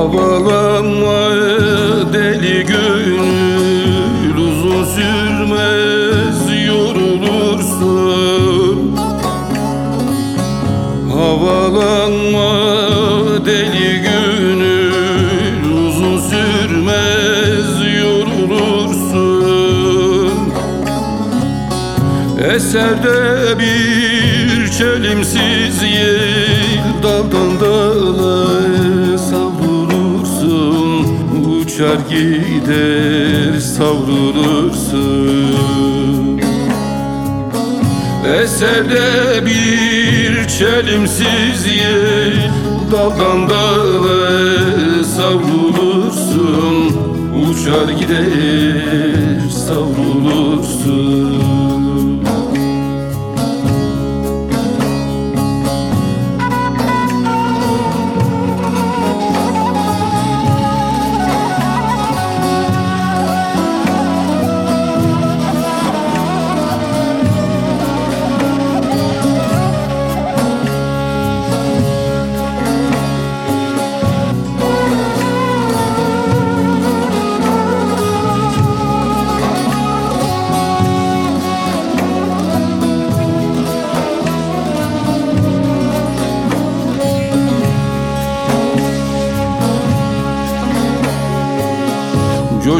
Havalanma deli gönül uzun sürmez yorulursun. Havalanma deli gönül uzun sürmez yorulursun. Eserde bir çelimsiz yel daldan dala Uçar gider savrulursun. Eserde bir çelimsiz yel daldan dala savrulursun. Uçar gider savrulursun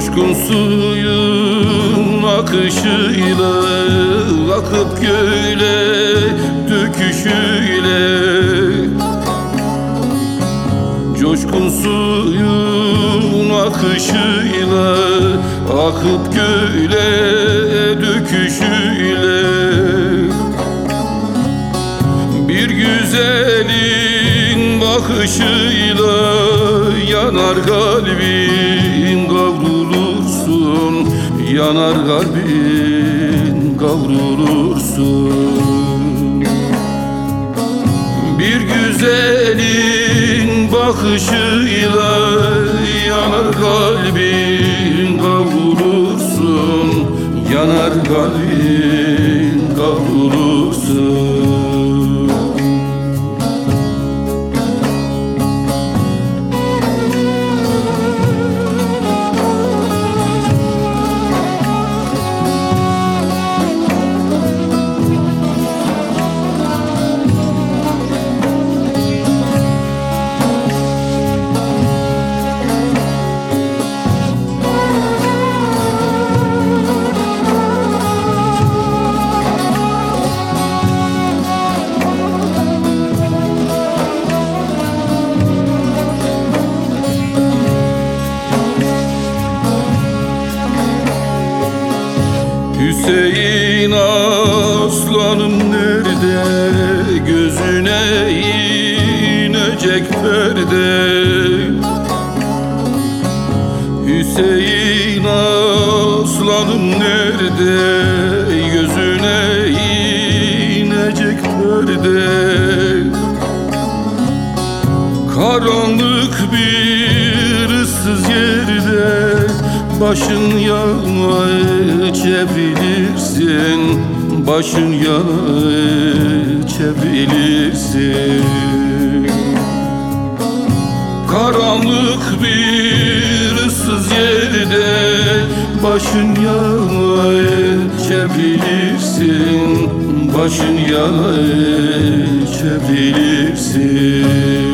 Coşkun suyun akışıyla Akıp göle döküşüyle. Coşkun suyun akışıyla Akıp göle döküşüyle. Bir güzelin bakışıyla Yanar kalbin kavrulursun Yanar kalbin kavrulursun. Bir güzelin bakışıyla Yanar kalbin kavrulursun. Yanar kalbin kavrulursun Hüseyin aslanım nerede? Gözüne inecek perde. Hüseyin aslanım nerede? Gözüne inecek perde. Karanlık Başın yana çevrilirsin. Başın yana çevrilirsin. Karanlık bir ıssız yerde Başın yana çevrilirsin. Başın yana çevrilirsin